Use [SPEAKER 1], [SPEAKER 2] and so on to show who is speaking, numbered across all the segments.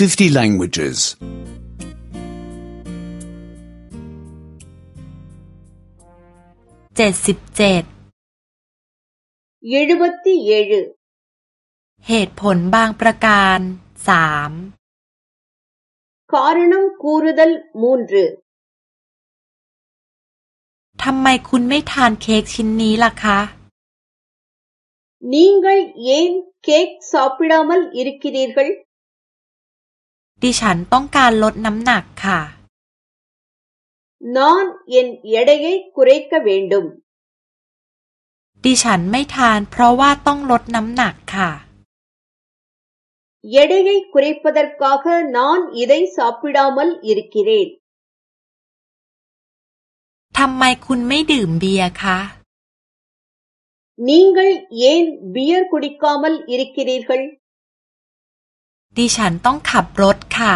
[SPEAKER 1] 50 languages. 77 77
[SPEAKER 2] เหตุผลบางประการสามคารณังคูรดัลมูนรทำไมคุณไม่ทานเค้กชิ้นนี้ล่ะคะนิ่งกัลเย็นเค้กซอปปิดามัลอิริกิริกัล
[SPEAKER 1] ดิฉันต้องการลดน้ำหนักค่ะ
[SPEAKER 2] นอนเย็นเอดเกุเรกกเวนดุม
[SPEAKER 1] ดิฉันไม่ทานเพราะว่าต้องลดน้ำหนักค่ะ
[SPEAKER 2] เอดเกกุเรกปดร์กอกนอนอิดัยสอบปิดอมลอริกิเรนทำไมคุณไม่ดื่มเบียร์คะ นิ่งกันเย็นเบียร์คุดิคอมลอริกิเรนคัลดิฉันต้องข
[SPEAKER 1] ับรถค่ะ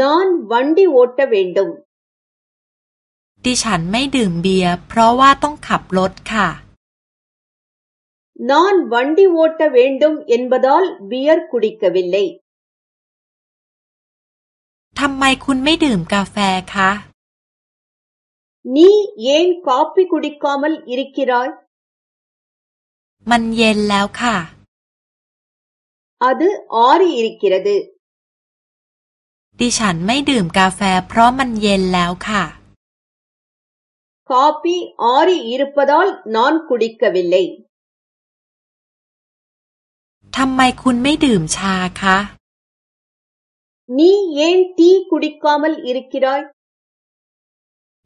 [SPEAKER 2] นอนวันดีโอตเตเวนดุม
[SPEAKER 1] ดิฉันไม่ดื่มเบียร์ เพราะว่าต้องขับรถค่ะ
[SPEAKER 2] นอนวันดีโอตเตเวนดุมเอ็นบดอลเบียร์คุดิกวิลเล่ทำไมคุณไม่ดื่มกาแฟคะนี่เย็นกาแฟคุดิกคอมลอิริกิรอยมันเย็นแล้วค่ะ அது ஆ ற ி இ ர ு க ் க ி ற த ு
[SPEAKER 1] ดิฉันไม่ดื่มกาแฟเพราะมันเย็นแล้วค่ะ
[SPEAKER 2] กาแฟอาริอิรุปดอลนอนคุดิกกวิลเลย
[SPEAKER 1] ทำไมคุณไม่ดื่มชาคะ
[SPEAKER 2] นี่เย็นทีคุดิกกามลอิริกิรอย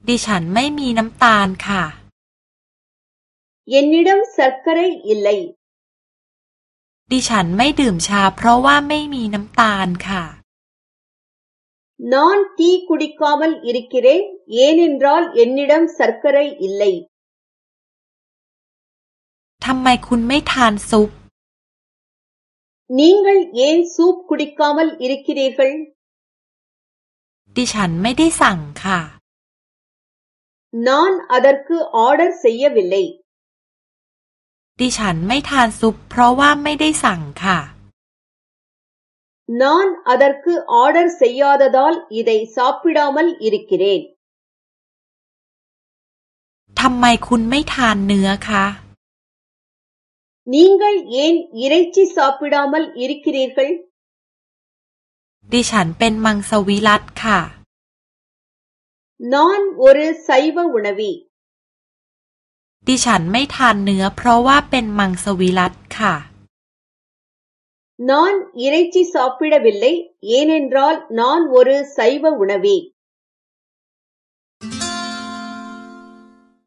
[SPEAKER 1] ดิฉันไม่มีน้ำตาลค่ะ
[SPEAKER 2] เย็นนิดมสักกระไรอิลเลยดิฉันไม่ดื่มชาเพราะว่าไม่มีน้ำตาลค่ะนอนทีคุดิคอมลิริกิเรเยนินรอลเอนนิดัมสักระไรอิลเลย ทำไมคุณไม่ทานซุปนิ่งกัลเยนซุปคุดิคอมลิริกิเรฟลดิฉันไม่ได้สั่งค่ะนอนอดรคือออเดอร์เสียยวลเลย
[SPEAKER 1] ดิฉันไม่ทานซุปเพราะว่าไม่ได้สั่งค่ะ
[SPEAKER 2] นอนอัดรคือออเดอร์เซย์อดดอลอีดัยซอปปิดอมลอิริกเรน
[SPEAKER 1] ทำไมคุณไม่ทานเนื้อคะ
[SPEAKER 2] นิ่งกันเย็นอิริชิซอปปิดอมลอิริกเรนกัล
[SPEAKER 1] ดิฉันเป็นมังสวิรัตค่ะ
[SPEAKER 2] นอนโอเรสไซวะวุนาวี
[SPEAKER 1] ดิฉันไม่ทานเนื้อ เพราะว่าเป็นมังสวิรัตค่ะ
[SPEAKER 2] นอนยังไงที่ชอบปิดาบิลเลยยังไงนรอลนอนวอร์ไซว์วุ่นวี